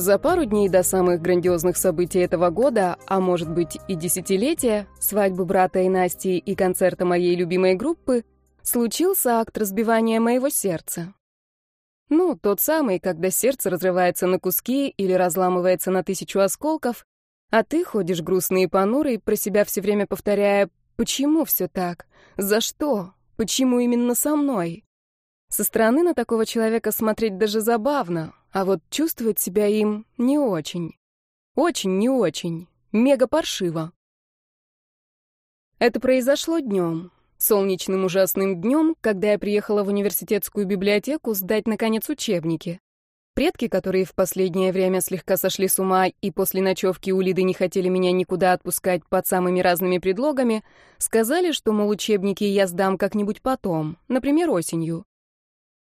За пару дней до самых грандиозных событий этого года, а может быть и десятилетия, свадьбы брата и Насти и концерта моей любимой группы, случился акт разбивания моего сердца. Ну, тот самый, когда сердце разрывается на куски или разламывается на тысячу осколков, а ты ходишь грустный и понурый, про себя все время повторяя «Почему все так? За что? Почему именно со мной?» Со стороны на такого человека смотреть даже забавно, а вот чувствовать себя им не очень. Очень не очень. Мега паршиво. Это произошло днем. Солнечным ужасным днем, когда я приехала в университетскую библиотеку сдать, наконец, учебники. Предки, которые в последнее время слегка сошли с ума и после ночевки у Лиды не хотели меня никуда отпускать под самыми разными предлогами, сказали, что, мол, учебники я сдам как-нибудь потом, например, осенью.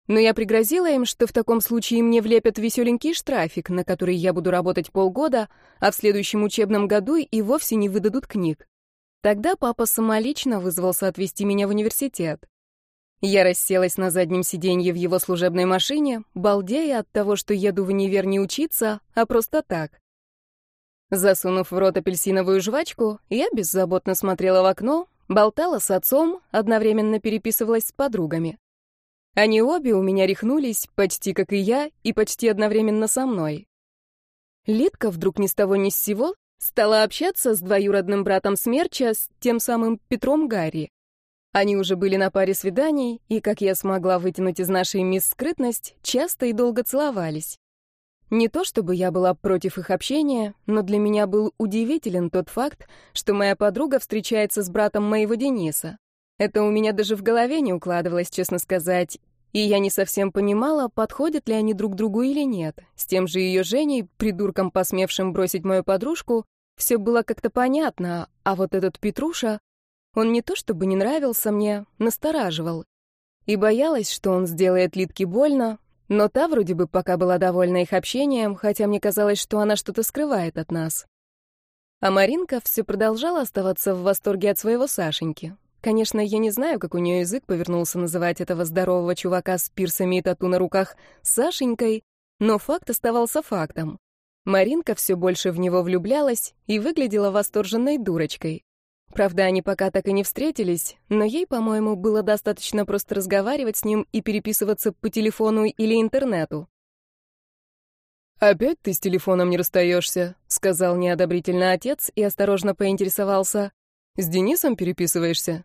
Но я пригрозила им, что в таком случае мне влепят веселенький штрафик, на который я буду работать полгода, а в следующем учебном году и вовсе не выдадут книг. Тогда папа самолично вызвался отвезти меня в университет. Я расселась на заднем сиденье в его служебной машине, балдея от того, что еду в универ не учиться, а просто так. Засунув в рот апельсиновую жвачку, я беззаботно смотрела в окно, болтала с отцом, одновременно переписывалась с подругами. Они обе у меня рехнулись, почти как и я, и почти одновременно со мной. Лидка вдруг ни с того ни с сего стала общаться с двоюродным братом Смерча, с тем самым Петром Гарри. Они уже были на паре свиданий, и, как я смогла вытянуть из нашей мисс скрытность, часто и долго целовались. Не то чтобы я была против их общения, но для меня был удивителен тот факт, что моя подруга встречается с братом моего Дениса. Это у меня даже в голове не укладывалось, честно сказать, и я не совсем понимала, подходят ли они друг другу или нет. С тем же ее Женей, придурком, посмевшим бросить мою подружку, все было как-то понятно, а вот этот Петруша, он не то чтобы не нравился мне, настораживал. И боялась, что он сделает Литке больно, но та вроде бы пока была довольна их общением, хотя мне казалось, что она что-то скрывает от нас. А Маринка все продолжала оставаться в восторге от своего Сашеньки. Конечно, я не знаю, как у нее язык повернулся называть этого здорового чувака с пирсами и тату на руках Сашенькой, но факт оставался фактом. Маринка все больше в него влюблялась и выглядела восторженной дурочкой. Правда, они пока так и не встретились, но ей, по-моему, было достаточно просто разговаривать с ним и переписываться по телефону или интернету. «Опять ты с телефоном не расстаешься», — сказал неодобрительно отец и осторожно поинтересовался. «С Денисом переписываешься?»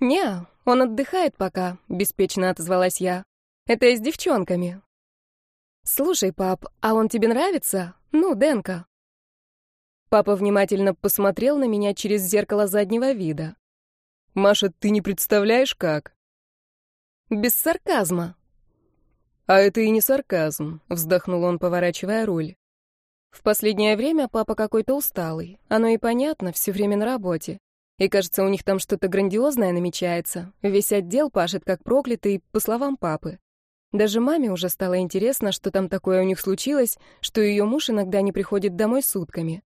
«Не, он отдыхает пока», — беспечно отозвалась я. «Это с девчонками». «Слушай, пап, а он тебе нравится? Ну, Денка». Папа внимательно посмотрел на меня через зеркало заднего вида. «Маша, ты не представляешь, как?» «Без сарказма». «А это и не сарказм», — вздохнул он, поворачивая руль. «В последнее время папа какой-то усталый. Оно и понятно, все время на работе. И кажется, у них там что-то грандиозное намечается. Весь отдел пашет как проклятый, по словам папы. Даже маме уже стало интересно, что там такое у них случилось, что ее муж иногда не приходит домой сутками.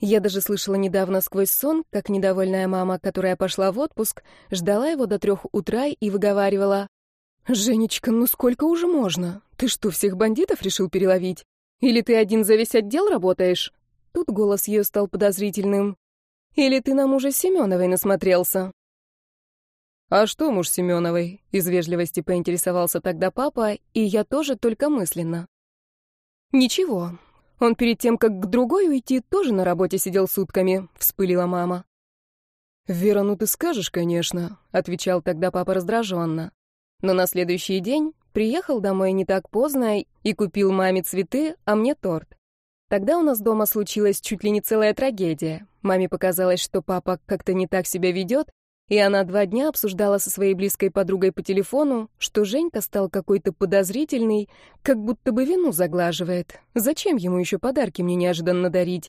Я даже слышала недавно сквозь сон, как недовольная мама, которая пошла в отпуск, ждала его до трех утра и выговаривала. «Женечка, ну сколько уже можно? Ты что, всех бандитов решил переловить? Или ты один за весь отдел работаешь?» Тут голос ее стал подозрительным. Или ты на мужа Семеновой насмотрелся?» «А что муж Семеновой?» — из вежливости поинтересовался тогда папа, и я тоже только мысленно. «Ничего. Он перед тем, как к другой уйти, тоже на работе сидел сутками», — вспылила мама. «Вера, ну ты скажешь, конечно», — отвечал тогда папа раздраженно. Но на следующий день приехал домой не так поздно и купил маме цветы, а мне торт. Тогда у нас дома случилась чуть ли не целая трагедия. Маме показалось, что папа как-то не так себя ведет, и она два дня обсуждала со своей близкой подругой по телефону, что Женька стал какой-то подозрительный, как будто бы вину заглаживает. Зачем ему еще подарки мне неожиданно дарить?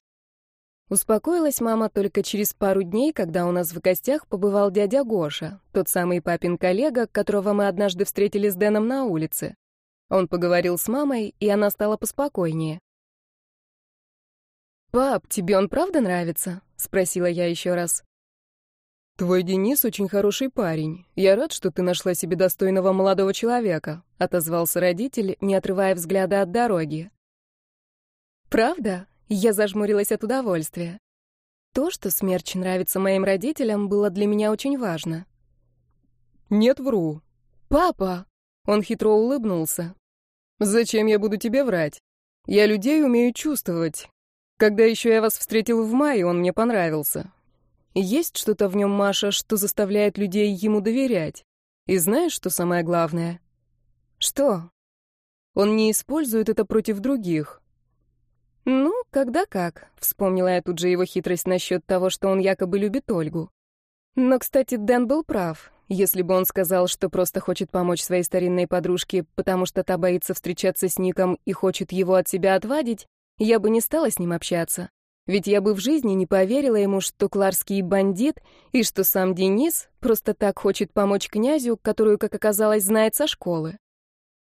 Успокоилась мама только через пару дней, когда у нас в гостях побывал дядя Гоша, тот самый папин коллега, которого мы однажды встретили с Дэном на улице. Он поговорил с мамой, и она стала поспокойнее. «Пап, тебе он правда нравится?» — спросила я еще раз. «Твой Денис очень хороший парень. Я рад, что ты нашла себе достойного молодого человека», — отозвался родитель, не отрывая взгляда от дороги. Правда? Я зажмурилась от удовольствия. То, что смерч нравится моим родителям, было для меня очень важно. «Нет, вру». «Папа!» Он хитро улыбнулся. «Зачем я буду тебе врать? Я людей умею чувствовать. Когда еще я вас встретил в мае, он мне понравился. Есть что-то в нем, Маша, что заставляет людей ему доверять. И знаешь, что самое главное? Что? Он не использует это против других. Ну, когда как, вспомнила я тут же его хитрость насчет того, что он якобы любит Ольгу. Но, кстати, Дэн был прав. Если бы он сказал, что просто хочет помочь своей старинной подружке, потому что та боится встречаться с Ником и хочет его от себя отвадить, я бы не стала с ним общаться. Ведь я бы в жизни не поверила ему, что Кларский бандит, и что сам Денис просто так хочет помочь князю, которую, как оказалось, знает со школы.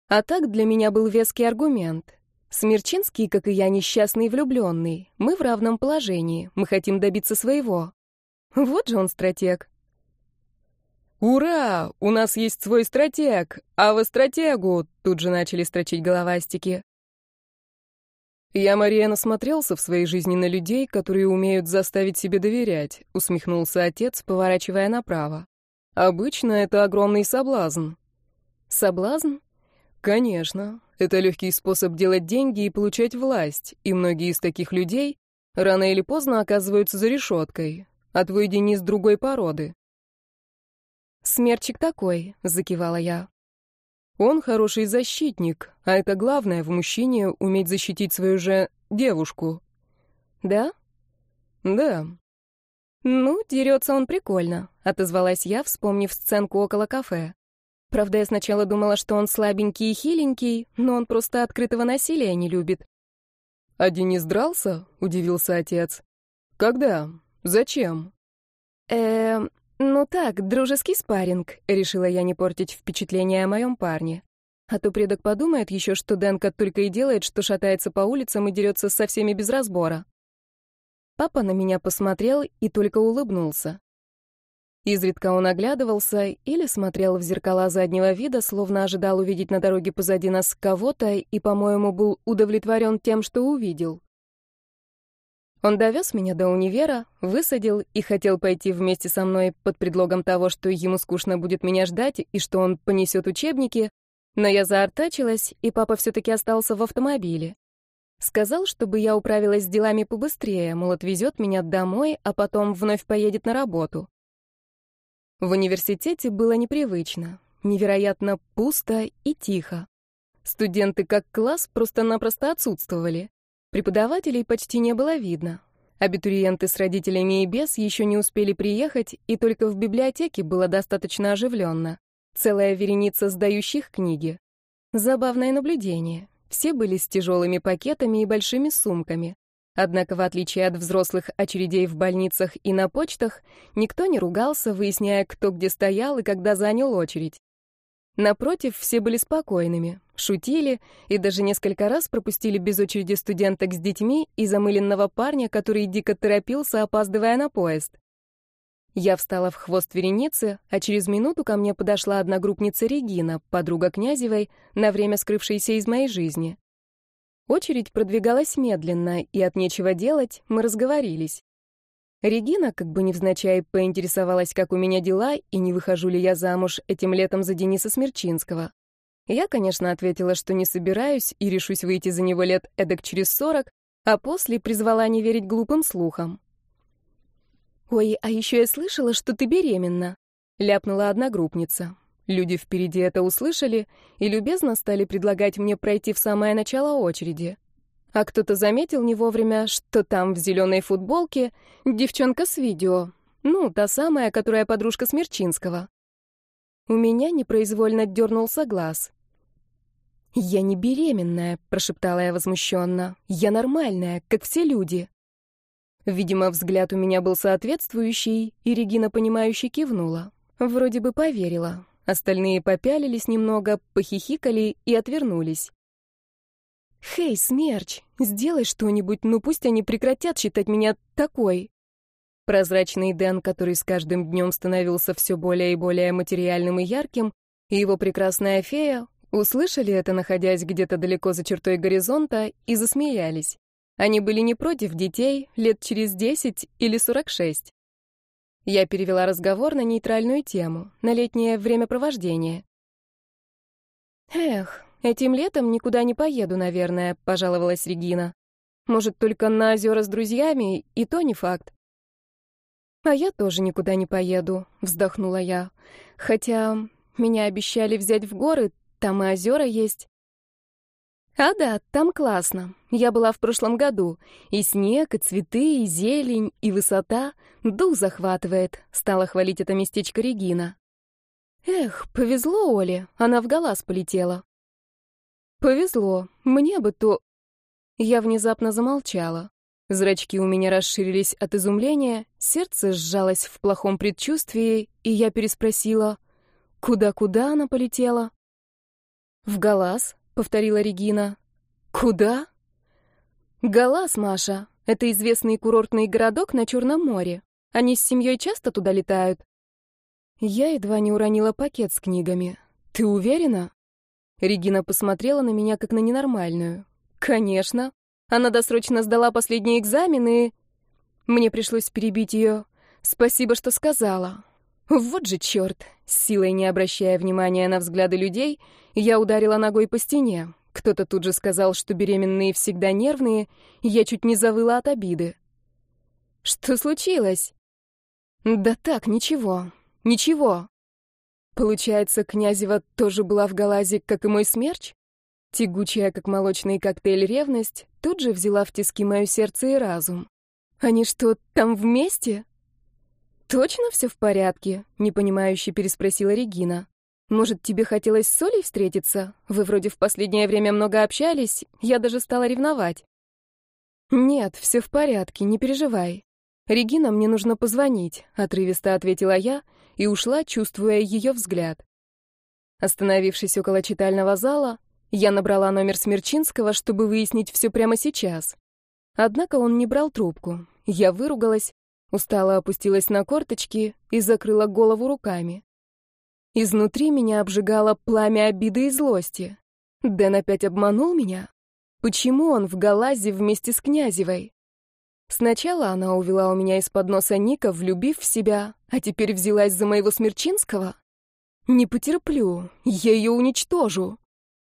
А так для меня был веский аргумент. Смерчинский, как и я, несчастный влюбленный. Мы в равном положении, мы хотим добиться своего. Вот же он стратег. «Ура! У нас есть свой стратег! А вы стратегу!» Тут же начали строчить головастики. «Я, Мария, насмотрелся в своей жизни на людей, которые умеют заставить себе доверять», — усмехнулся отец, поворачивая направо. «Обычно это огромный соблазн». «Соблазн?» «Конечно. Это легкий способ делать деньги и получать власть, и многие из таких людей рано или поздно оказываются за решеткой. А твой Денис другой породы». «Смерчик такой», — закивала я. Он хороший защитник, а это главное в мужчине — уметь защитить свою же девушку. Да? Да. Ну, дерется он прикольно, отозвалась я, вспомнив сценку около кафе. Правда, я сначала думала, что он слабенький и хиленький, но он просто открытого насилия не любит. «А Денис дрался?» — удивился отец. «Когда? Зачем?» «Эм, «Ну так, дружеский спарринг», — решила я не портить впечатление о моем парне. А то предок подумает еще, что Дэнка только и делает, что шатается по улицам и дерется со всеми без разбора. Папа на меня посмотрел и только улыбнулся. Изредка он оглядывался или смотрел в зеркала заднего вида, словно ожидал увидеть на дороге позади нас кого-то и, по-моему, был удовлетворен тем, что увидел. Он довез меня до универа, высадил и хотел пойти вместе со мной под предлогом того, что ему скучно будет меня ждать и что он понесет учебники, но я заортачилась, и папа все-таки остался в автомобиле. Сказал, чтобы я управилась с делами побыстрее, мол, отвезет меня домой, а потом вновь поедет на работу. В университете было непривычно, невероятно пусто и тихо. Студенты как класс просто-напросто отсутствовали. Преподавателей почти не было видно. Абитуриенты с родителями и без еще не успели приехать, и только в библиотеке было достаточно оживленно. Целая вереница сдающих книги. Забавное наблюдение. Все были с тяжелыми пакетами и большими сумками. Однако, в отличие от взрослых очередей в больницах и на почтах, никто не ругался, выясняя, кто где стоял и когда занял очередь. Напротив, все были спокойными, шутили и даже несколько раз пропустили без очереди студенток с детьми и замыленного парня, который дико торопился, опаздывая на поезд. Я встала в хвост вереницы, а через минуту ко мне подошла одногруппница Регина, подруга Князевой, на время скрывшаяся из моей жизни. Очередь продвигалась медленно, и от нечего делать мы разговорились. Регина, как бы невзначай, поинтересовалась, как у меня дела и не выхожу ли я замуж этим летом за Дениса Смерчинского. Я, конечно, ответила, что не собираюсь и решусь выйти за него лет эдак через сорок, а после призвала не верить глупым слухам. «Ой, а еще я слышала, что ты беременна», — ляпнула одногруппница. Люди впереди это услышали и любезно стали предлагать мне пройти в самое начало очереди. А кто-то заметил не вовремя, что там в зеленой футболке девчонка с видео. Ну, та самая, которая подружка Смерчинского. У меня непроизвольно дернулся глаз. «Я не беременная», — прошептала я возмущенно. «Я нормальная, как все люди». Видимо, взгляд у меня был соответствующий, и Регина, понимающе кивнула. Вроде бы поверила. Остальные попялились немного, похихикали и отвернулись. «Хей, Смерч, сделай что-нибудь, ну пусть они прекратят считать меня такой». Прозрачный Дэн, который с каждым днем становился все более и более материальным и ярким, и его прекрасная фея услышали это, находясь где-то далеко за чертой горизонта, и засмеялись. Они были не против детей лет через 10 или 46. Я перевела разговор на нейтральную тему, на летнее времяпровождение. «Эх, этим летом никуда не поеду, наверное», — пожаловалась Регина. «Может, только на озера с друзьями, и то не факт». «А я тоже никуда не поеду», — вздохнула я. «Хотя меня обещали взять в горы, там и озера есть». «А да, там классно. Я была в прошлом году. И снег, и цветы, и зелень, и высота. Дух захватывает», — стала хвалить это местечко Регина. «Эх, повезло Оле, она в Галас полетела». «Повезло. Мне бы то...» Я внезапно замолчала. Зрачки у меня расширились от изумления, сердце сжалось в плохом предчувствии, и я переспросила, куда-куда она полетела? «В Галас», — повторила Регина. «Куда?» «Галас, Маша. Это известный курортный городок на Черном море. Они с семьей часто туда летают?» Я едва не уронила пакет с книгами. «Ты уверена?» Регина посмотрела на меня как на ненормальную. «Конечно. Она досрочно сдала последние экзамены. Мне пришлось перебить ее. Спасибо, что сказала. Вот же черт! С силой не обращая внимания на взгляды людей, я ударила ногой по стене. Кто-то тут же сказал, что беременные всегда нервные, я чуть не завыла от обиды. Что случилось? Да так, ничего. Ничего. Получается, Князева тоже была в Галазе, как и мой смерч? Тягучая, как молочный коктейль, ревность тут же взяла в тиски мое сердце и разум. Они что, там вместе? Точно все в порядке? Непонимающе переспросила Регина. Может, тебе хотелось с Солей встретиться? Вы вроде в последнее время много общались, я даже стала ревновать. Нет, все в порядке, не переживай. Регина, мне нужно позвонить, отрывисто ответила я и ушла, чувствуя ее взгляд. Остановившись около читального зала, я набрала номер Смерчинского, чтобы выяснить все прямо сейчас. Однако он не брал трубку. Я выругалась, устало опустилась на корточки и закрыла голову руками. Изнутри меня обжигало пламя обиды и злости. Дэн опять обманул меня? Почему он в Галазе вместе с Князевой? Сначала она увела у меня из-под носа Ника, влюбив в себя, а теперь взялась за моего Смерчинского? Не потерплю, я ее уничтожу.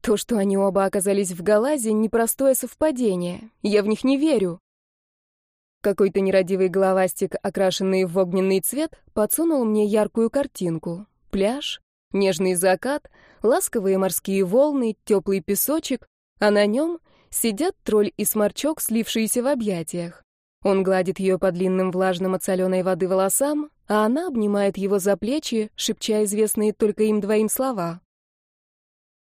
То, что они оба оказались в Галазе, непростое совпадение. Я в них не верю. Какой-то нерадивый головастик, окрашенный в огненный цвет, подсунул мне яркую картинку. Пляж, нежный закат, ласковые морские волны, теплый песочек, а на нем сидят тролль и сморчок, слившиеся в объятиях. Он гладит ее по длинным влажным от соленой воды волосам, а она обнимает его за плечи, шепча известные только им двоим слова.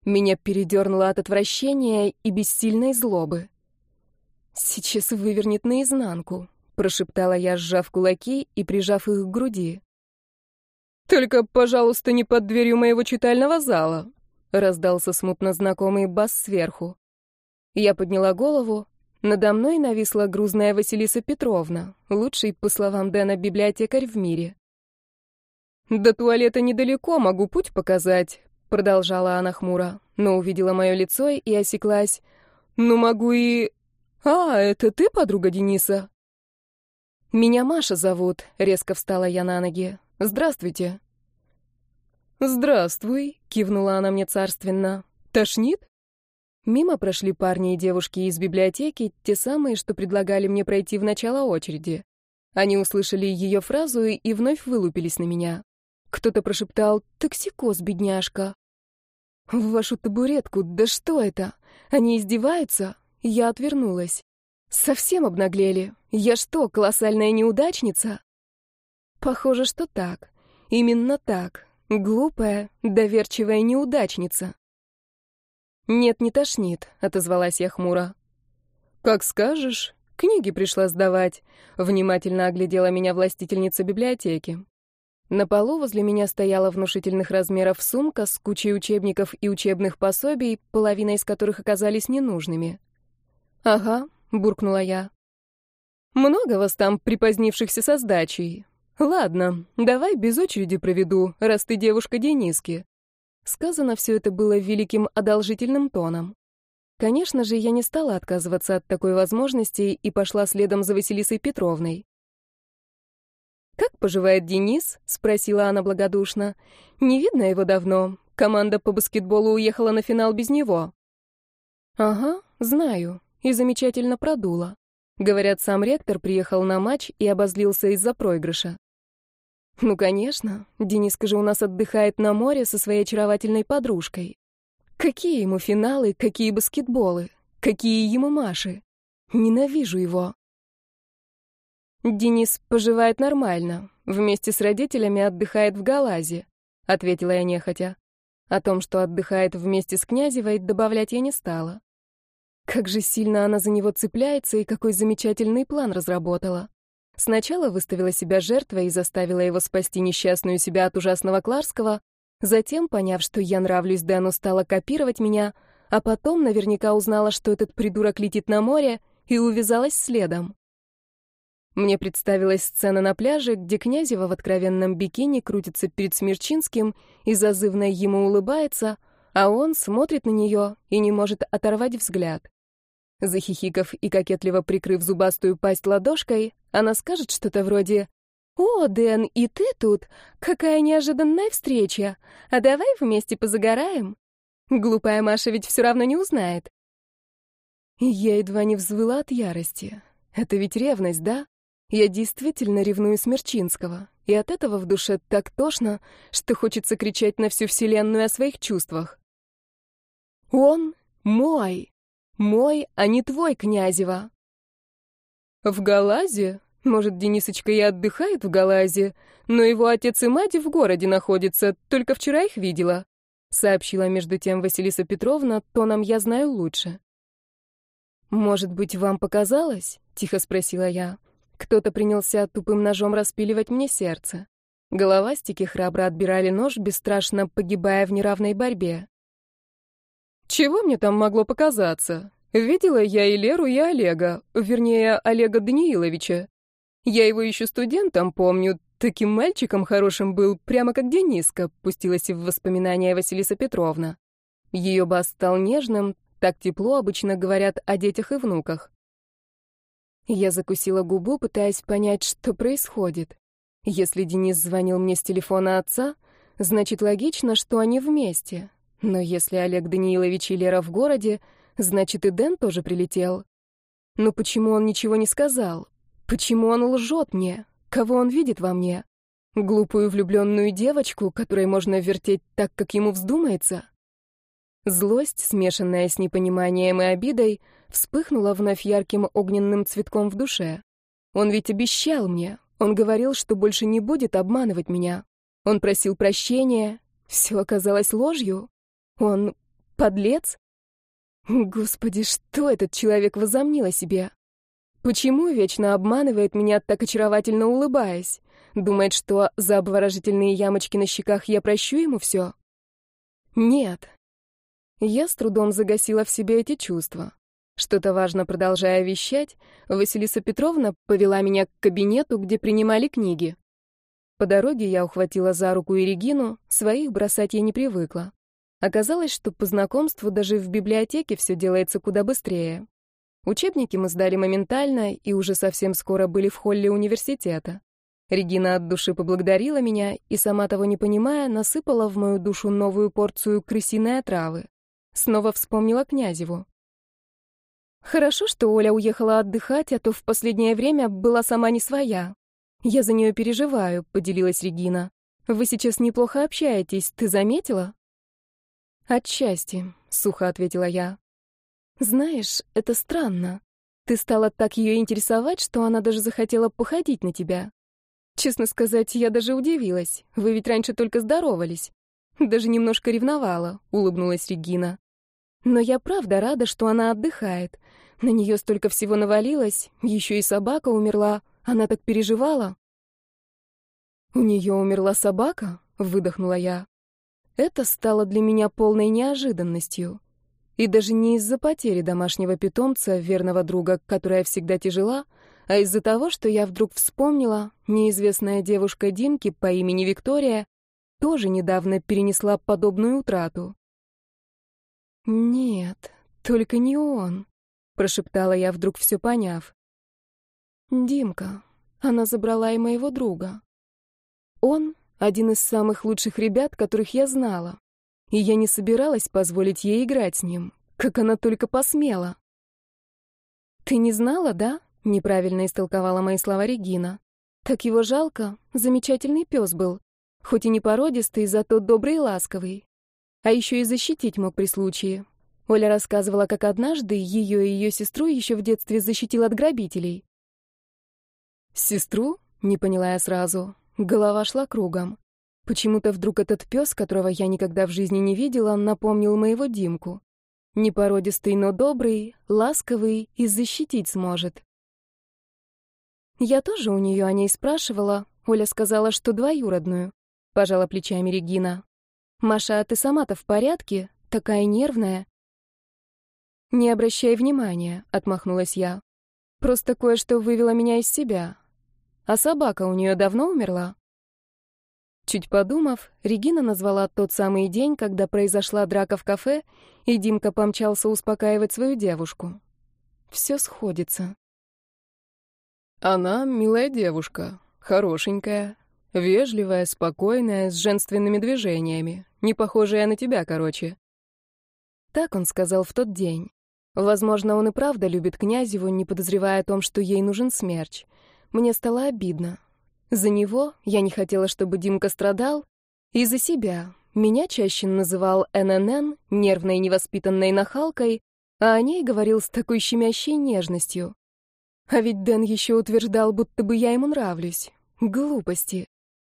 Меня передернуло от отвращения и бессильной злобы. «Сейчас вывернет наизнанку», — прошептала я, сжав кулаки и прижав их к груди. «Только, пожалуйста, не под дверью моего читального зала», — раздался смутно знакомый бас сверху. Я подняла голову. Надо мной нависла грузная Василиса Петровна, лучший, по словам Дэна, библиотекарь в мире. «До туалета недалеко, могу путь показать», продолжала она хмуро, но увидела мое лицо и осеклась. «Ну, могу и...» «А, это ты, подруга Дениса?» «Меня Маша зовут», — резко встала я на ноги. «Здравствуйте». «Здравствуй», — кивнула она мне царственно. «Тошнит?» Мимо прошли парни и девушки из библиотеки, те самые, что предлагали мне пройти в начало очереди. Они услышали ее фразу и вновь вылупились на меня. Кто-то прошептал «Токсикоз, бедняжка». В вашу табуретку, да что это? Они издеваются? Я отвернулась. Совсем обнаглели. Я что, колоссальная неудачница? Похоже, что так. Именно так. Глупая, доверчивая неудачница. «Нет, не тошнит», — отозвалась я хмуро. «Как скажешь. Книги пришла сдавать», — внимательно оглядела меня властительница библиотеки. На полу возле меня стояла внушительных размеров сумка с кучей учебников и учебных пособий, половина из которых оказались ненужными. «Ага», — буркнула я. «Много вас там, припозднившихся со сдачей? Ладно, давай без очереди проведу, раз ты девушка Дениски». Сказано все это было великим одолжительным тоном. Конечно же, я не стала отказываться от такой возможности и пошла следом за Василисой Петровной. «Как поживает Денис?» — спросила она благодушно. «Не видно его давно. Команда по баскетболу уехала на финал без него». «Ага, знаю. И замечательно продула. Говорят, сам ректор приехал на матч и обозлился из-за проигрыша. Ну, конечно. Дениска же у нас отдыхает на море со своей очаровательной подружкой. Какие ему финалы, какие баскетболы, какие ему Маши. Ненавижу его. Денис поживает нормально. Вместе с родителями отдыхает в Галазе, ответила я нехотя. О том, что отдыхает вместе с Князевой, добавлять я не стала. Как же сильно она за него цепляется и какой замечательный план разработала. Сначала выставила себя жертвой и заставила его спасти несчастную себя от ужасного Кларского, затем, поняв, что я нравлюсь Дэну, стала копировать меня, а потом наверняка узнала, что этот придурок летит на море, и увязалась следом. Мне представилась сцена на пляже, где Князева в откровенном бикини крутится перед Смерчинским и зазывно ему улыбается, а он смотрит на нее и не может оторвать взгляд. Захихикав и кокетливо прикрыв зубастую пасть ладошкой, она скажет что-то вроде «О, Дэн, и ты тут? Какая неожиданная встреча! А давай вместе позагораем?» Глупая Маша ведь все равно не узнает. Я едва не взвыла от ярости. Это ведь ревность, да? Я действительно ревную Смерчинского, и от этого в душе так тошно, что хочется кричать на всю вселенную о своих чувствах. Он мой. Мой, а не твой, Князева. В Галазе? Может, Денисочка и отдыхает в Галазе, но его отец и мать в городе находятся, только вчера их видела, сообщила между тем Василиса Петровна, тоном я знаю лучше. Может быть, вам показалось? тихо спросила я. Кто-то принялся тупым ножом распиливать мне сердце. Головастики храбро отбирали нож, бесстрашно погибая в неравной борьбе. Чего мне там могло показаться? Видела я и Леру, и Олега, вернее, Олега Данииловича. Я его еще студентом помню, таким мальчиком хорошим был, прямо как Дениска, пустилась в воспоминания Василиса Петровна. Ее бас стал нежным, так тепло обычно говорят о детях и внуках. Я закусила губу, пытаясь понять, что происходит. Если Денис звонил мне с телефона отца, значит логично, что они вместе. Но если Олег Даниилович и Лера в городе, значит и Дэн тоже прилетел. Но почему он ничего не сказал? Почему он лжет мне? Кого он видит во мне? Глупую влюбленную девочку, которой можно вертеть так, как ему вздумается? Злость, смешанная с непониманием и обидой, вспыхнула вновь ярким огненным цветком в душе. Он ведь обещал мне, он говорил, что больше не будет обманывать меня. Он просил прощения, все оказалось ложью. Он подлец? Господи, что этот человек возомнил о себе? Почему вечно обманывает меня, так очаровательно улыбаясь? Думает, что за обворожительные ямочки на щеках я прощу ему все? Нет. Я с трудом загасила в себе эти чувства. Что-то важно продолжая вещать, Василиса Петровна повела меня к кабинету, где принимали книги. По дороге я ухватила за руку и своих бросать я не привыкла. Оказалось, что по знакомству даже в библиотеке все делается куда быстрее. Учебники мы сдали моментально и уже совсем скоро были в холле университета. Регина от души поблагодарила меня и, сама того не понимая, насыпала в мою душу новую порцию крысиной отравы. Снова вспомнила Князеву. Хорошо, что Оля уехала отдыхать, а то в последнее время была сама не своя. Я за нее переживаю, поделилась Регина. Вы сейчас неплохо общаетесь, ты заметила? «Отчасти», — сухо ответила я. «Знаешь, это странно. Ты стала так ее интересовать, что она даже захотела походить на тебя. Честно сказать, я даже удивилась. Вы ведь раньше только здоровались. Даже немножко ревновала», — улыбнулась Регина. «Но я правда рада, что она отдыхает. На нее столько всего навалилось, еще и собака умерла. Она так переживала». «У нее умерла собака?» — выдохнула я. Это стало для меня полной неожиданностью. И даже не из-за потери домашнего питомца, верного друга, которая всегда тяжела, а из-за того, что я вдруг вспомнила, неизвестная девушка Димки по имени Виктория тоже недавно перенесла подобную утрату. Нет, Только не он, прошептала я, вдруг все поняв. Димка. Она забрала и моего друга. Он — один из самых лучших ребят, которых я знала. И я не собиралась позволить ей играть с ним, как она только посмела. «Ты не знала, да?» — неправильно истолковала мои слова Регина. «Так его жалко. Замечательный пес был. Хоть и не породистый, зато добрый и ласковый. А еще и защитить мог при случае. Оля рассказывала, как однажды ее и ее сестру еще в детстве защитил от грабителей. «Сестру?» — не поняла я сразу. Голова шла кругом. Почему-то вдруг этот пес, которого я никогда в жизни не видела, напомнил моего Димку. Непородистый, но добрый, ласковый и защитить сможет. Я тоже у нее о ней спрашивала. Оля сказала, что двоюродную. Пожала плечами Регина. Маша, а ты сама-то в порядке? Такая нервная. Не обращай внимания, отмахнулась я. Просто кое-что вывело меня из себя. А собака у нее давно умерла? Чуть подумав, Регина назвала тот самый день, когда произошла драка в кафе, и Димка помчался успокаивать свою девушку. Все сходится. Она милая девушка, хорошенькая, вежливая, спокойная, с женственными движениями, не похожая на тебя, короче. Так он сказал в тот день. Возможно, он и правда любит Князеву, не подозревая о том, что ей нужен смерч. Мне стало обидно. За него я не хотела, чтобы Димка страдал, и за себя. Меня чаще называл ННН, нервной невоспитанной нахалкой, а о ней говорил с такой щемящей нежностью. А ведь Дэн еще утверждал, будто бы я ему нравлюсь. Глупости.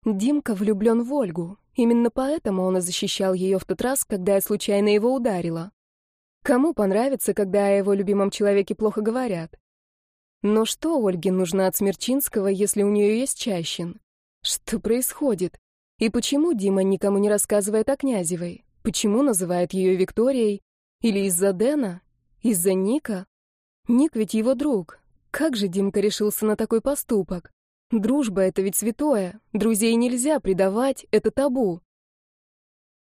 Димка влюблен в Ольгу. Именно поэтому он и защищал ее в тот раз, когда я случайно его ударила. Кому понравится, когда о его любимом человеке плохо говорят? Но что Ольге нужно от Смерчинского, если у нее есть Чащин? Что происходит? И почему Дима никому не рассказывает о Князевой? Почему называет ее Викторией? Или из-за Дэна? Из-за Ника? Ник ведь его друг. Как же Димка решился на такой поступок? Дружба — это ведь святое. Друзей нельзя предавать, это табу.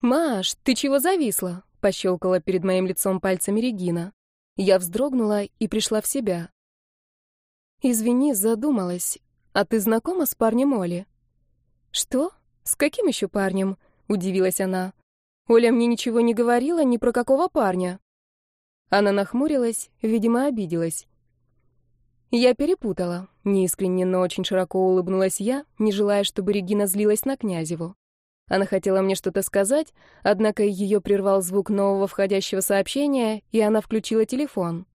«Маш, ты чего зависла?» — пощелкала перед моим лицом пальцами Регина. Я вздрогнула и пришла в себя. «Извини, задумалась. А ты знакома с парнем Оли?» «Что? С каким еще парнем?» — удивилась она. «Оля мне ничего не говорила ни про какого парня». Она нахмурилась, видимо, обиделась. Я перепутала. Неискренне, но очень широко улыбнулась я, не желая, чтобы Регина злилась на Князеву. Она хотела мне что-то сказать, однако ее прервал звук нового входящего сообщения, и она включила телефон.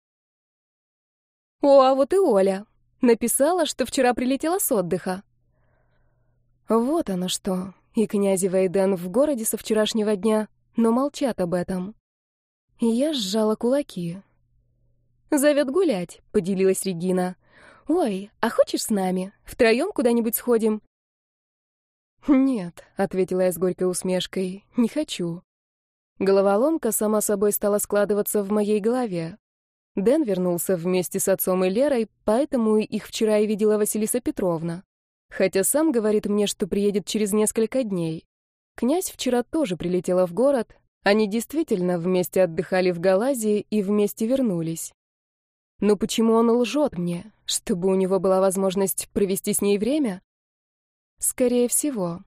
«О, а вот и Оля!» Написала, что вчера прилетела с отдыха. Вот оно что. И Князева и в городе со вчерашнего дня, но молчат об этом. Я сжала кулаки. «Зовет гулять», — поделилась Регина. «Ой, а хочешь с нами? Втроем куда-нибудь сходим?» «Нет», — ответила я с горькой усмешкой, — «не хочу». Головоломка сама собой стала складываться в моей голове. Дэн вернулся вместе с отцом и Лерой, поэтому их вчера и видела Василиса Петровна. Хотя сам говорит мне, что приедет через несколько дней. Князь вчера тоже прилетела в город. Они действительно вместе отдыхали в Галазии и вместе вернулись. Но почему он лжет мне? Чтобы у него была возможность провести с ней время? Скорее всего.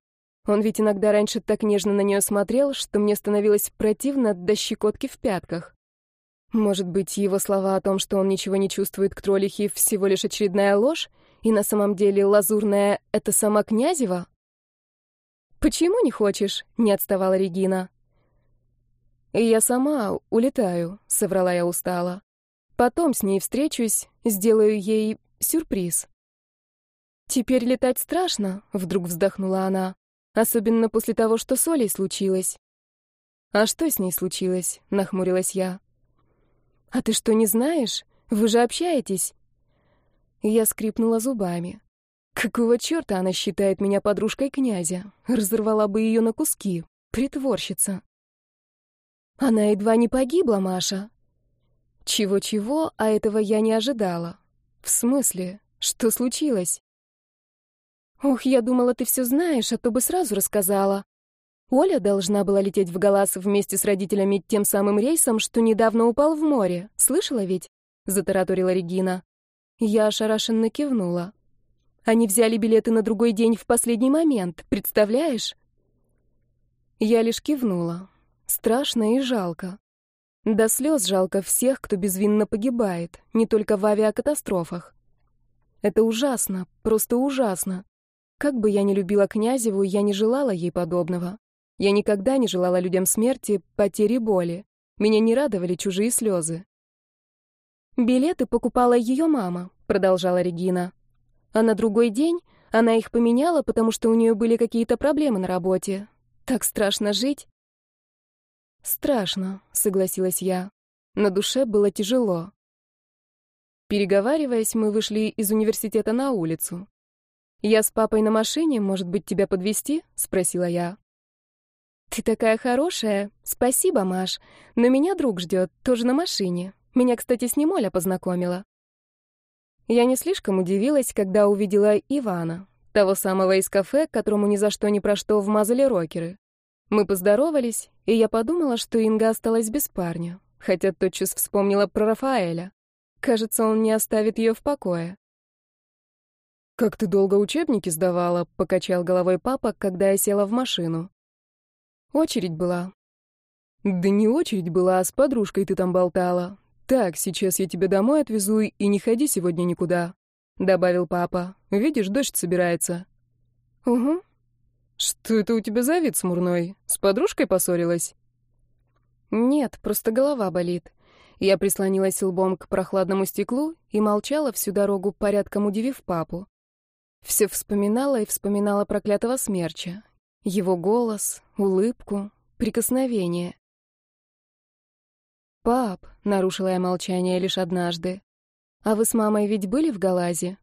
Он ведь иногда раньше так нежно на нее смотрел, что мне становилось противно до щекотки в пятках. Может быть, его слова о том, что он ничего не чувствует к троллихе, всего лишь очередная ложь, и на самом деле лазурная — это сама Князева? «Почему не хочешь?» — не отставала Регина. «Я сама улетаю», — соврала я устало. «Потом с ней встречусь, сделаю ей сюрприз». «Теперь летать страшно», — вдруг вздохнула она. «Особенно после того, что с Олей случилось». «А что с ней случилось?» — нахмурилась я. «А ты что, не знаешь? Вы же общаетесь?» Я скрипнула зубами. Какого черта она считает меня подружкой князя? Разорвала бы ее на куски. Притворщица. Она едва не погибла, Маша. Чего-чего, а этого я не ожидала. В смысле? Что случилось? Ох, я думала, ты все знаешь, а то бы сразу рассказала. Оля должна была лететь в Галас вместе с родителями тем самым рейсом, что недавно упал в море. Слышала ведь? Затараторила Регина. Я ошарашенно кивнула. Они взяли билеты на другой день в последний момент, представляешь? Я лишь кивнула. Страшно и жалко. До слез жалко всех, кто безвинно погибает, не только в авиакатастрофах. Это ужасно, просто ужасно. Как бы я ни любила Князеву, я не желала ей подобного. Я никогда не желала людям смерти, потери боли. Меня не радовали чужие слезы. «Билеты покупала ее мама», — продолжала Регина. «А на другой день она их поменяла, потому что у нее были какие-то проблемы на работе. Так страшно жить». «Страшно», — согласилась я. На душе было тяжело. Переговариваясь, мы вышли из университета на улицу. «Я с папой на машине, может быть, тебя подвести? спросила я. «Ты такая хорошая. Спасибо, Маш. Но меня друг ждет, тоже на машине. Меня, кстати, с ним Оля познакомила». Я не слишком удивилась, когда увидела Ивана, того самого из кафе, которому ни за что ни про что вмазали рокеры. Мы поздоровались, и я подумала, что Инга осталась без парня, хотя тотчас вспомнила про Рафаэля. Кажется, он не оставит ее в покое. «Как ты долго учебники сдавала?» — покачал головой папа, когда я села в машину. Очередь была. Да не очередь была, а с подружкой ты там болтала. Так, сейчас я тебя домой отвезу и не ходи сегодня никуда, добавил папа. Видишь, дождь собирается. Угу. Что это у тебя за вид смурной? С подружкой поссорилась? Нет, просто голова болит. Я прислонилась лбом к прохладному стеклу и молчала всю дорогу, порядком удивив папу. Все вспоминала и вспоминала проклятого смерча, его голос, улыбку, прикосновение. «Пап», — нарушила я молчание лишь однажды, — «а вы с мамой ведь были в Галазе?»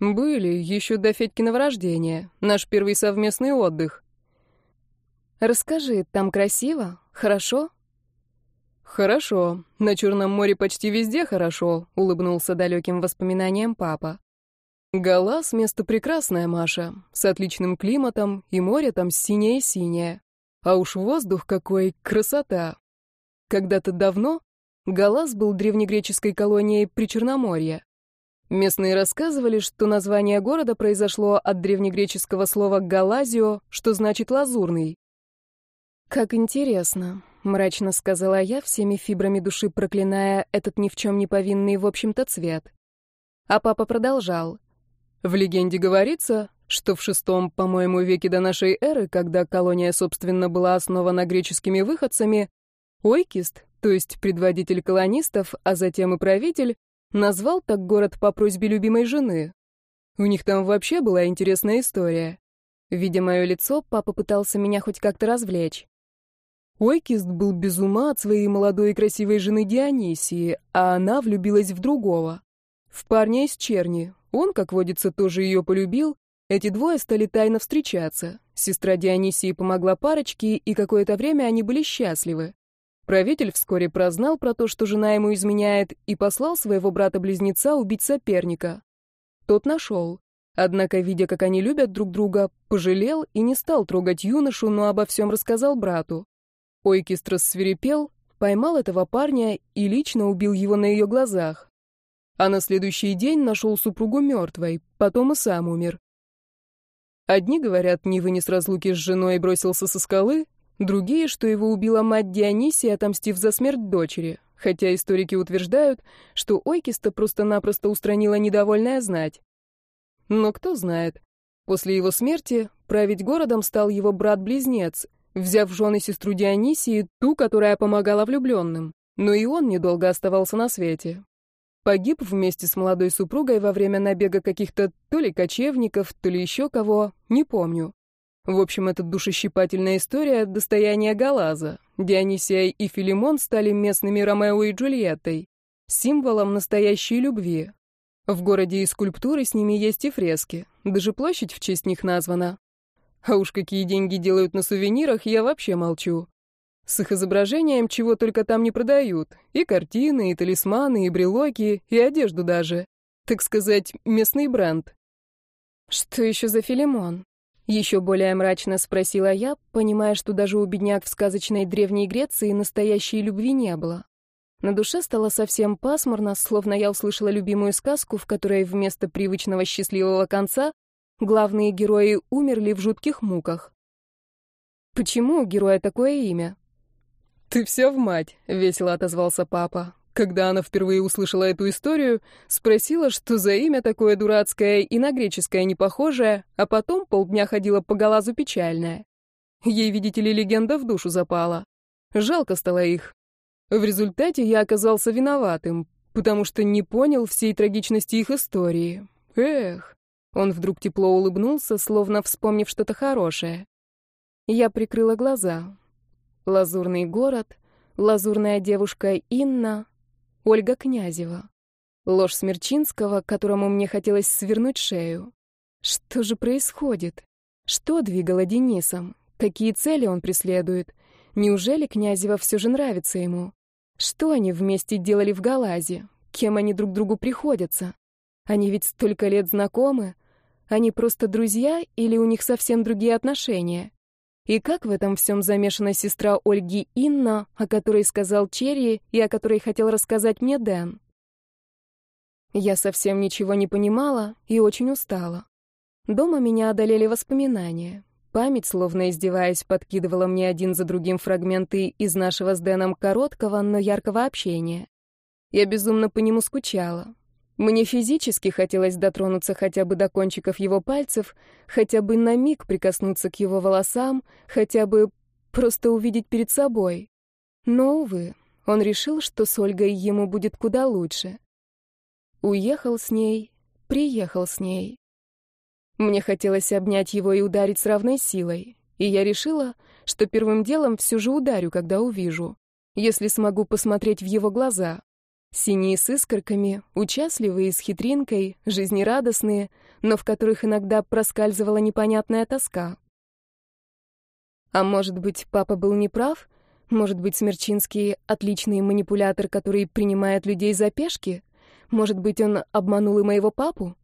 «Были, еще до Федькиного рождения. Наш первый совместный отдых». «Расскажи, там красиво? Хорошо?» «Хорошо. На Черном море почти везде хорошо», — улыбнулся далеким воспоминанием папа. Галас — место прекрасное, Маша, с отличным климатом, и море там синее-синее. А уж воздух какой, красота. Когда-то давно Галас был древнегреческой колонией при Черноморье. Местные рассказывали, что название города произошло от древнегреческого слова «галазио», что значит «лазурный». «Как интересно», — мрачно сказала я, всеми фибрами души проклиная этот ни в чем не повинный, в общем-то, цвет. А папа продолжал. В легенде говорится, что в шестом, по-моему, веке до нашей эры, когда колония, собственно, была основана греческими выходцами, Ойкист, то есть предводитель колонистов, а затем и правитель, назвал так город по просьбе любимой жены. У них там вообще была интересная история. Видя мое лицо, папа пытался меня хоть как-то развлечь. Ойкист был без ума от своей молодой и красивой жены Дионисии, а она влюбилась в другого. В парня из Черни, он, как водится, тоже ее полюбил. Эти двое стали тайно встречаться. Сестра Дионисии помогла парочке, и какое-то время они были счастливы. Правитель вскоре прознал про то, что жена ему изменяет, и послал своего брата-близнеца убить соперника. Тот нашел. Однако, видя, как они любят друг друга, пожалел и не стал трогать юношу, но обо всем рассказал брату. Ойкист рассверепел, поймал этого парня и лично убил его на ее глазах а на следующий день нашел супругу мертвой, потом и сам умер. Одни говорят, не вынес разлуки с женой и бросился со скалы, другие, что его убила мать Дионисия, отомстив за смерть дочери, хотя историки утверждают, что Ойкиста просто-напросто устранила недовольная знать. Но кто знает. После его смерти править городом стал его брат-близнец, взяв в жены сестру Дионисии, ту, которая помогала влюбленным. Но и он недолго оставался на свете. Погиб вместе с молодой супругой во время набега каких-то то ли кочевников, то ли еще кого, не помню. В общем, это душещипательная история достояния Галаза. Дионисия и Филимон стали местными Ромео и Джульеттой, символом настоящей любви. В городе и скульптуры с ними есть и фрески, даже площадь в честь них названа. А уж какие деньги делают на сувенирах, я вообще молчу. С их изображением чего только там не продают. И картины, и талисманы, и брелоки, и одежду даже. Так сказать, местный бренд. Что еще за Филимон? Еще более мрачно спросила я, понимая, что даже у бедняк в сказочной Древней Греции настоящей любви не было. На душе стало совсем пасмурно, словно я услышала любимую сказку, в которой вместо привычного счастливого конца главные герои умерли в жутких муках. Почему у героя такое имя? «Ты вся в мать», — весело отозвался папа. Когда она впервые услышала эту историю, спросила, что за имя такое дурацкое и на греческое не похожее, а потом полдня ходила по голазу печальная. Ей, видите ли, легенда в душу запала. Жалко стало их. В результате я оказался виноватым, потому что не понял всей трагичности их истории. Эх. Он вдруг тепло улыбнулся, словно вспомнив что-то хорошее. Я прикрыла глаза. Лазурный город, лазурная девушка Инна, Ольга Князева. Ложь Смерчинского, которому мне хотелось свернуть шею. Что же происходит? Что двигало Денисом? Какие цели он преследует? Неужели Князева все же нравится ему? Что они вместе делали в Галазе? Кем они друг другу приходятся? Они ведь столько лет знакомы. Они просто друзья или у них совсем другие отношения? И как в этом всем замешана сестра Ольги Инна, о которой сказал Черри и о которой хотел рассказать мне Дэн? Я совсем ничего не понимала и очень устала. Дома меня одолели воспоминания. Память, словно издеваясь, подкидывала мне один за другим фрагменты из нашего с Дэном короткого, но яркого общения. Я безумно по нему скучала. Мне физически хотелось дотронуться хотя бы до кончиков его пальцев, хотя бы на миг прикоснуться к его волосам, хотя бы просто увидеть перед собой. Но, увы, он решил, что с Ольгой ему будет куда лучше. Уехал с ней, приехал с ней. Мне хотелось обнять его и ударить с равной силой, и я решила, что первым делом все же ударю, когда увижу, если смогу посмотреть в его глаза. Синие с искорками, участливые, с хитринкой, жизнерадостные, но в которых иногда проскальзывала непонятная тоска. А может быть, папа был неправ? Может быть, Смерчинский — отличный манипулятор, который принимает людей за пешки? Может быть, он обманул и моего папу?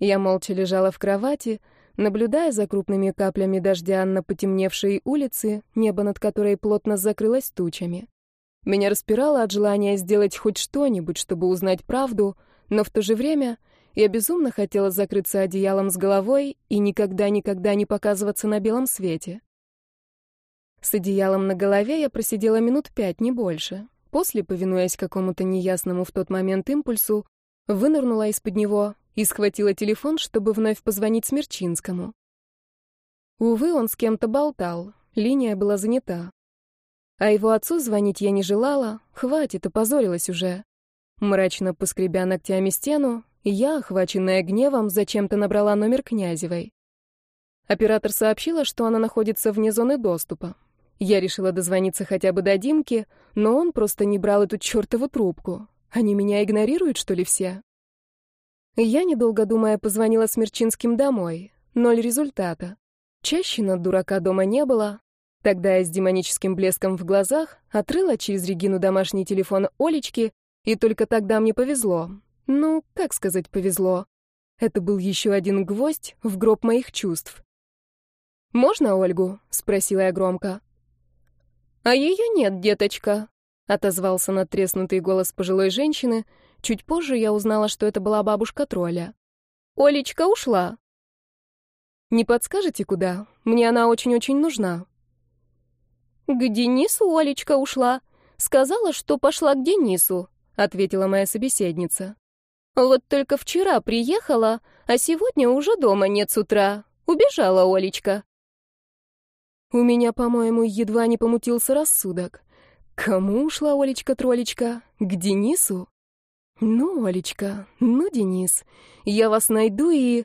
Я молча лежала в кровати, наблюдая за крупными каплями дождя на потемневшей улице, небо над которой плотно закрылось тучами. Меня распирало от желания сделать хоть что-нибудь, чтобы узнать правду, но в то же время я безумно хотела закрыться одеялом с головой и никогда-никогда не показываться на белом свете. С одеялом на голове я просидела минут пять, не больше. После, повинуясь какому-то неясному в тот момент импульсу, вынырнула из-под него и схватила телефон, чтобы вновь позвонить Смерчинскому. Увы, он с кем-то болтал, линия была занята. А его отцу звонить я не желала, хватит, опозорилась уже. Мрачно поскребя ногтями стену, я, охваченная гневом, зачем-то набрала номер Князевой. Оператор сообщила, что она находится вне зоны доступа. Я решила дозвониться хотя бы до Димки, но он просто не брал эту чертову трубку. Они меня игнорируют, что ли, все? Я, недолго думая, позвонила Смерчинским домой. Ноль результата. Чаще на дурака дома не было, Тогда я с демоническим блеском в глазах отрыла через Регину домашний телефон Олечки, и только тогда мне повезло. Ну, как сказать повезло? Это был еще один гвоздь в гроб моих чувств. «Можно Ольгу?» — спросила я громко. «А ее нет, деточка», — отозвался надтреснутый голос пожилой женщины. Чуть позже я узнала, что это была бабушка тролля. «Олечка ушла». «Не подскажете, куда? Мне она очень-очень нужна». «К Денису Олечка ушла. Сказала, что пошла к Денису», — ответила моя собеседница. «Вот только вчера приехала, а сегодня уже дома нет с утра. Убежала Олечка». У меня, по-моему, едва не помутился рассудок. Кому ушла Олечка-тролечка? К Денису? Ну, Олечка, ну, Денис, я вас найду и...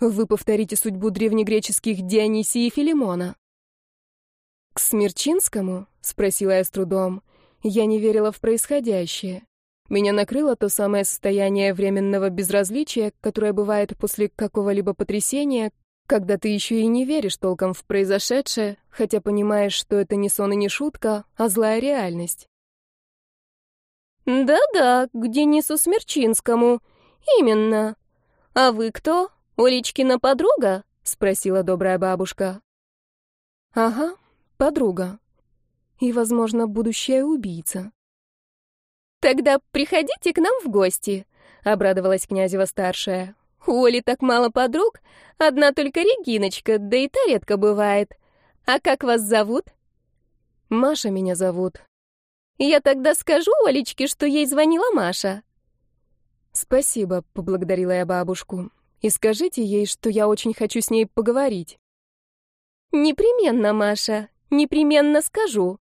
Вы повторите судьбу древнегреческих Дионисии и Филимона. «К Смерчинскому?» — спросила я с трудом. Я не верила в происходящее. Меня накрыло то самое состояние временного безразличия, которое бывает после какого-либо потрясения, когда ты еще и не веришь толком в произошедшее, хотя понимаешь, что это не сон и не шутка, а злая реальность. «Да-да, к Денису Смерчинскому. Именно. А вы кто? Олечкина подруга?» — спросила добрая бабушка. Ага, подруга. И, возможно, будущая убийца. Тогда приходите к нам в гости, обрадовалась князева-старшая. У Оли так мало подруг, одна только Региночка, да и та редко бывает. А как вас зовут? Маша меня зовут. Я тогда скажу Олечке, что ей звонила Маша. Спасибо, поблагодарила я бабушку. И скажите ей, что я очень хочу с ней поговорить. Непременно, Маша, непременно скажу.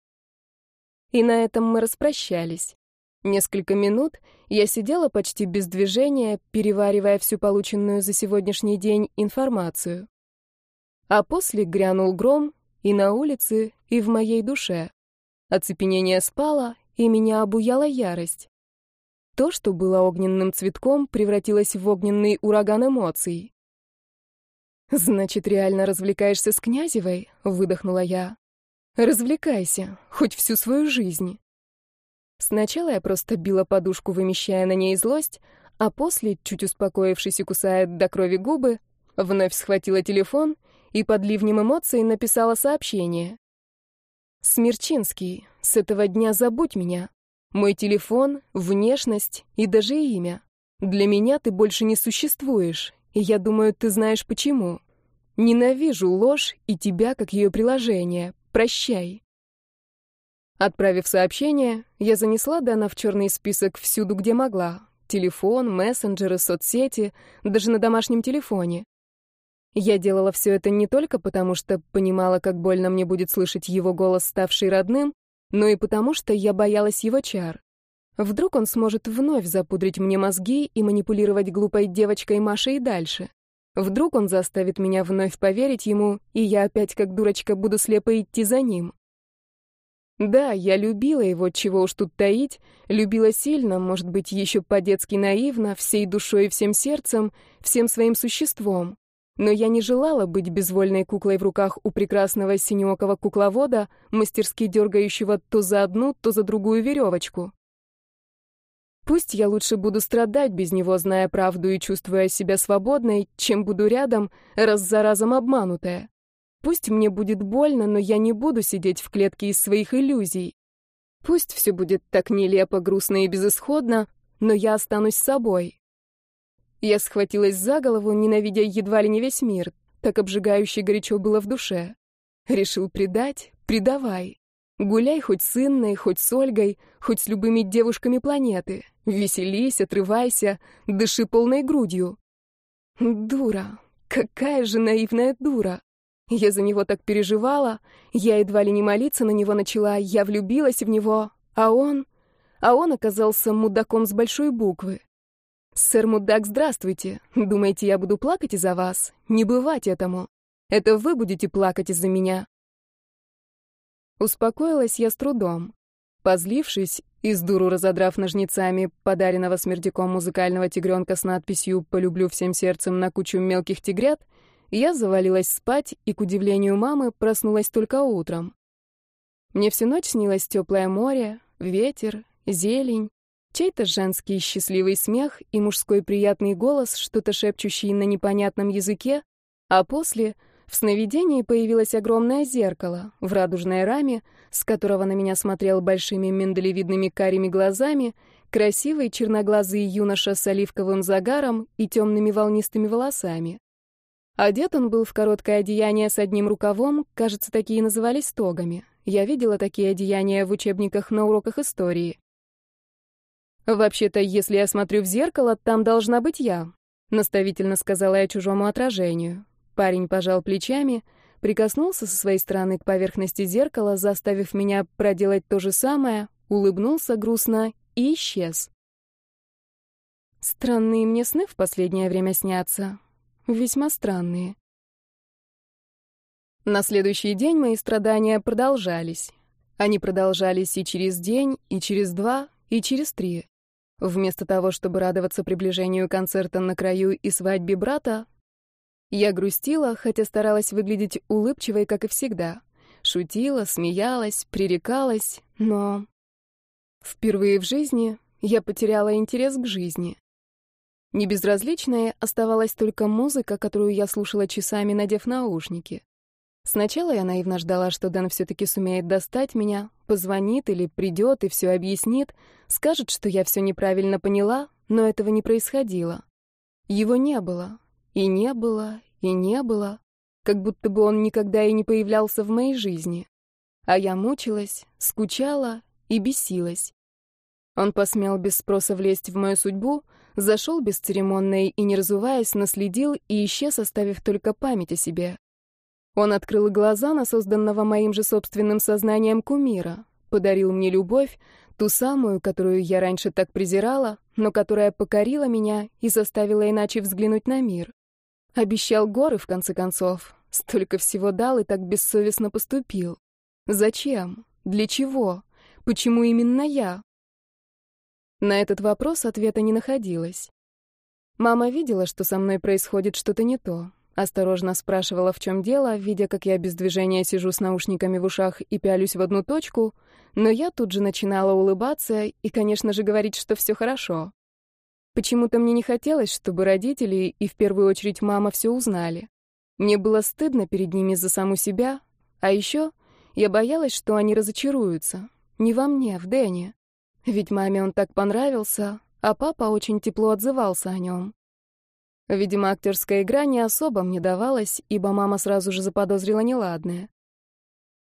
И на этом мы распрощались. Несколько минут я сидела почти без движения, переваривая всю полученную за сегодняшний день информацию. А после грянул гром и на улице, и в моей душе. Оцепенение спало, и меня обуяла ярость. То, что было огненным цветком, превратилось в огненный ураган эмоций. «Значит, реально развлекаешься с Князевой?» — выдохнула я. «Развлекайся, хоть всю свою жизнь». Сначала я просто била подушку, вымещая на ней злость, а после, чуть успокоившись и кусая до крови губы, вновь схватила телефон и под ливнем эмоций написала сообщение. «Смерчинский, с этого дня забудь меня. Мой телефон, внешность и даже имя. Для меня ты больше не существуешь, и я думаю, ты знаешь почему. Ненавижу ложь и тебя как ее приложение. Прощай». Отправив сообщение, я занесла Дана в черный список всюду, где могла. Телефон, мессенджеры, соцсети, даже на домашнем телефоне. Я делала все это не только потому, что понимала, как больно мне будет слышать его голос, ставший родным, но и потому, что я боялась его чар. Вдруг он сможет вновь запудрить мне мозги и манипулировать глупой девочкой Машей дальше. Вдруг он заставит меня вновь поверить ему, и я опять как дурочка буду слепо идти за ним. Да, я любила его, чего уж тут таить, любила сильно, может быть, еще по-детски наивно, всей душой и всем сердцем, всем своим существом. Но я не желала быть безвольной куклой в руках у прекрасного синеокого кукловода, мастерски дергающего то за одну, то за другую веревочку. Пусть я лучше буду страдать без него, зная правду и чувствуя себя свободной, чем буду рядом, раз за разом обманутая. Пусть мне будет больно, но я не буду сидеть в клетке из своих иллюзий. Пусть все будет так нелепо, грустно и безысходно, но я останусь собой. Я схватилась за голову, ненавидя едва ли не весь мир, так обжигающе горячо было в душе. Решил предать? Предавай. Гуляй хоть с Инной, хоть с Ольгой, хоть с любыми девушками планеты. Веселись, отрывайся, дыши полной грудью. Дура. Какая же наивная дура. Я за него так переживала, я едва ли не молиться на него начала, я влюбилась в него, а он... А он оказался мудаком с большой буквы. «Сэр Мудак, здравствуйте. Думаете, я буду плакать из-за вас? Не бывать этому. Это вы будете плакать из-за меня». Успокоилась я с трудом. Позлившись и с дуру разодрав ножницами подаренного смердяком музыкального тигренка с надписью «Полюблю всем сердцем» на кучу мелких тигрят, я завалилась спать и, к удивлению мамы, проснулась только утром. Мне всю ночь снилось теплое море, ветер, зелень, чей-то женский счастливый смех и мужской приятный голос, что-то шепчущий на непонятном языке, а после в сновидении появилось огромное зеркало в радужной раме, с которого на меня смотрел большими миндалевидными карими глазами красивый черноглазый юноша с оливковым загаром и темными волнистыми волосами. Одет он был в короткое одеяние с одним рукавом, кажется, такие назывались тогами. Я видела такие одеяния в учебниках на уроках истории. «Вообще-то, если я смотрю в зеркало, там должна быть я», — наставительно сказала я чужому отражению. Парень пожал плечами, прикоснулся со своей стороны к поверхности зеркала, заставив меня проделать то же самое, улыбнулся грустно и исчез. Странные мне сны в последнее время снятся весьма странные. На следующий день мои страдания продолжались. Они продолжались и через день, и через два, и через три. Вместо того, чтобы радоваться приближению концерта на краю и свадьбе брата, я грустила, хотя старалась выглядеть улыбчивой, как и всегда. Шутила, смеялась, пререкалась, но... Впервые в жизни я потеряла интерес к жизни. Небезразличной оставалась только музыка, которую я слушала часами, надев наушники. Сначала я наивно ждала, что Дэн все-таки сумеет достать меня, позвонит или придет и все объяснит, скажет, что я все неправильно поняла, но этого не происходило. Его не было, и не было, и не было, как будто бы он никогда и не появлялся в моей жизни. А я мучилась, скучала и бесилась. Он посмел без спроса влезть в мою судьбу, зашел бесцеремонно и, не разуваясь, наследил и исчез, оставив только память о себе. Он открыл глаза на созданного моим же собственным сознанием кумира, подарил мне любовь, ту самую, которую я раньше так презирала, но которая покорила меня и заставила иначе взглянуть на мир. Обещал горы, в конце концов, столько всего дал и так бессовестно поступил. Зачем? Для чего? Почему именно я? На этот вопрос ответа не находилось. Мама видела, что со мной происходит что-то не то. Осторожно спрашивала, в чем дело, видя, как я без движения сижу с наушниками в ушах и пялюсь в одну точку, но я тут же начинала улыбаться и, конечно же, говорить, что все хорошо. Почему-то мне не хотелось, чтобы родители и, в первую очередь, мама все узнали. Мне было стыдно перед ними за саму себя, а еще я боялась, что они разочаруются. Не во мне, в Дэне. Ведь маме он так понравился, а папа очень тепло отзывался о нем. Видимо, актерская игра не особо мне давалась, ибо мама сразу же заподозрила неладное.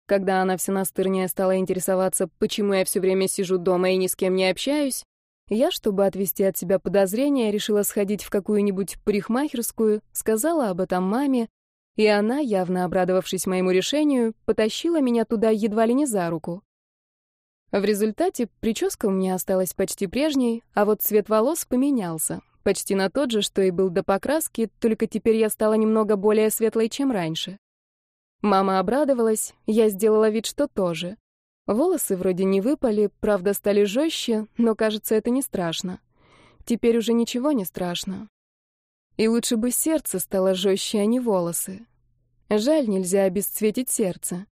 Когда она все настырнее стала интересоваться, почему я все время сижу дома и ни с кем не общаюсь, я, чтобы отвести от себя подозрения, решила сходить в какую-нибудь парикмахерскую, сказала об этом маме, и она, явно обрадовавшись моему решению, потащила меня туда едва ли не за руку. В результате прическа у меня осталась почти прежней, а вот цвет волос поменялся. Почти на тот же, что и был до покраски, только теперь я стала немного более светлой, чем раньше. Мама обрадовалась, я сделала вид, что тоже. Волосы вроде не выпали, правда, стали жестче, но, кажется, это не страшно. Теперь уже ничего не страшно. И лучше бы сердце стало жестче, а не волосы. Жаль, нельзя обесцветить сердце.